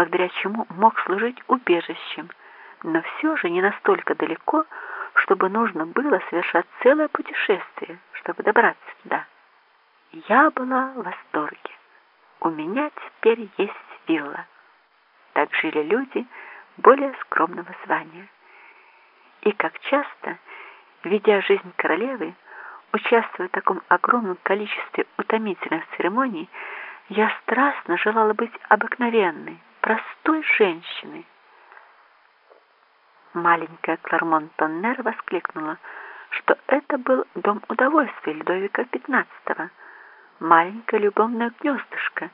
благодаря чему мог служить убежищем, но все же не настолько далеко, чтобы нужно было совершать целое путешествие, чтобы добраться туда. Я была в восторге. У меня теперь есть вилла. Так жили люди более скромного звания. И как часто, ведя жизнь королевы, участвуя в таком огромном количестве утомительных церемоний, я страстно желала быть обыкновенной, простой женщиной. Маленькая Клармон-Тоннер воскликнула, что это был дом удовольствия Людовика XV, маленькое любовное гнездышко,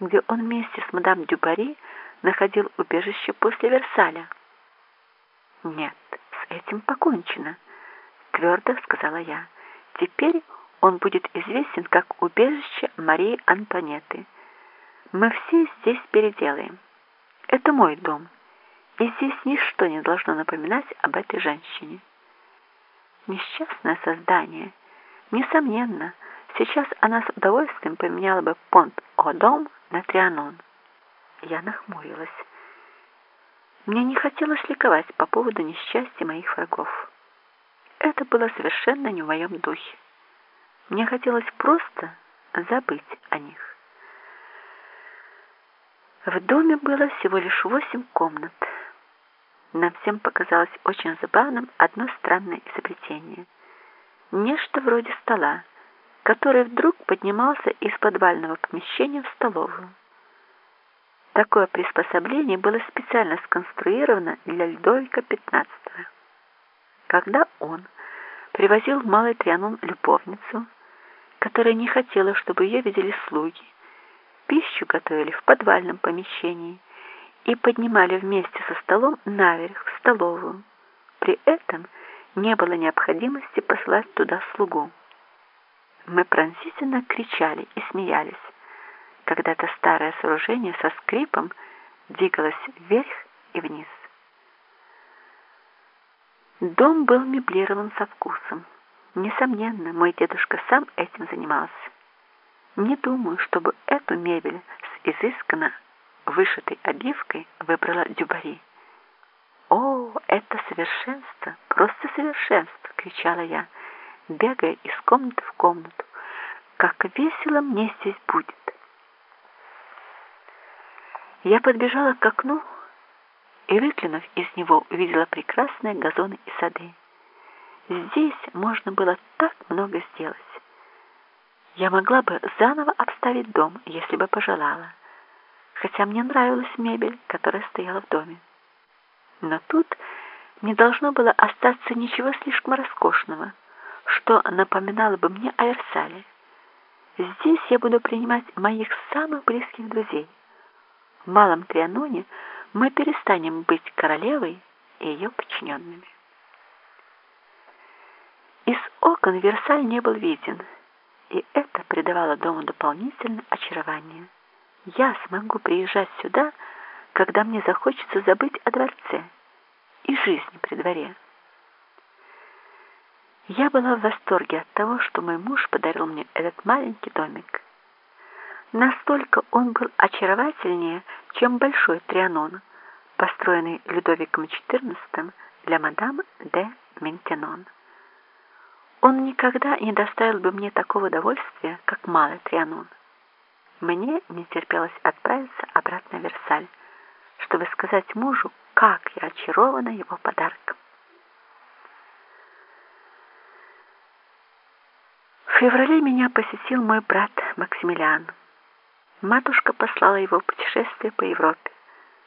где он вместе с мадам Дюбари находил убежище после Версаля. «Нет, с этим покончено», — твердо сказала я. «Теперь он будет известен как убежище Марии Антонеты. Мы все здесь переделаем. Это мой дом, и здесь ничто не должно напоминать об этой женщине». Несчастное создание, несомненно, сейчас она с удовольствием поменяла бы Понт-О-Дом на Трианон. Я нахмурилась. Мне не хотелось ликовать по поводу несчастья моих врагов. Это было совершенно не в моем духе. Мне хотелось просто забыть о них. В доме было всего лишь восемь комнат. Нам всем показалось очень забавным одно странное изобретение. Нечто вроде стола, который вдруг поднимался из подвального помещения в столовую. Такое приспособление было специально сконструировано для Людовика XV. Когда он привозил в Малый Трианон любовницу, которая не хотела, чтобы ее видели слуги, пищу готовили в подвальном помещении и поднимали вместе со столом наверх в столовую. При этом не было необходимости послать туда слугу. Мы пронзительно кричали и смеялись, когда это старое сооружение со скрипом двигалось вверх и вниз. Дом был меблирован со вкусом. Несомненно, мой дедушка сам этим занимался. Не думаю, чтобы эту мебель с изысканно вышитой обивкой выбрала Дюбари. «О, это совершенство! Просто совершенство!» — кричала я бегая из комнаты в комнату. Как весело мне здесь будет. Я подбежала к окну и, выглянув из него, увидела прекрасные газоны и сады. Здесь можно было так много сделать. Я могла бы заново обставить дом, если бы пожелала, хотя мне нравилась мебель, которая стояла в доме. Но тут не должно было остаться ничего слишком роскошного, что напоминало бы мне о Версале. Здесь я буду принимать моих самых близких друзей. В Малом Трианоне мы перестанем быть королевой и ее подчиненными. Из окон Версаль не был виден, и это придавало дому дополнительное очарование. Я смогу приезжать сюда, когда мне захочется забыть о дворце и жизни при дворе. Я была в восторге от того, что мой муж подарил мне этот маленький домик. Настолько он был очаровательнее, чем большой Трианон, построенный Людовиком XIV для мадам де Ментенон. Он никогда не доставил бы мне такого удовольствия, как малый Трианон. Мне не терпелось отправиться обратно в Версаль, чтобы сказать мужу, как я очарована его подарком. феврале меня посетил мой брат Максимилиан. Матушка послала его в путешествие по Европе,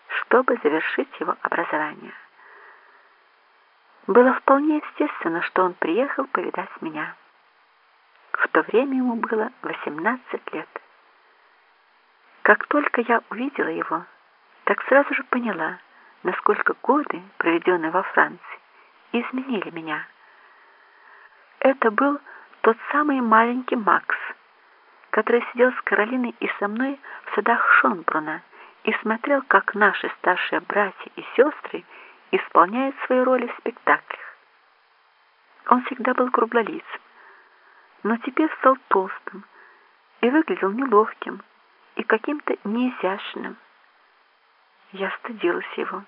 чтобы завершить его образование. Было вполне естественно, что он приехал повидать меня. В то время ему было 18 лет. Как только я увидела его, так сразу же поняла, насколько годы, проведенные во Франции, изменили меня. Это был тот самый маленький Макс, который сидел с Каролиной и со мной в садах Шонбруна и смотрел, как наши старшие братья и сестры исполняют свои роли в спектаклях. Он всегда был круглолицым, но теперь стал толстым и выглядел неловким и каким-то неизящным. Я стыдилась его.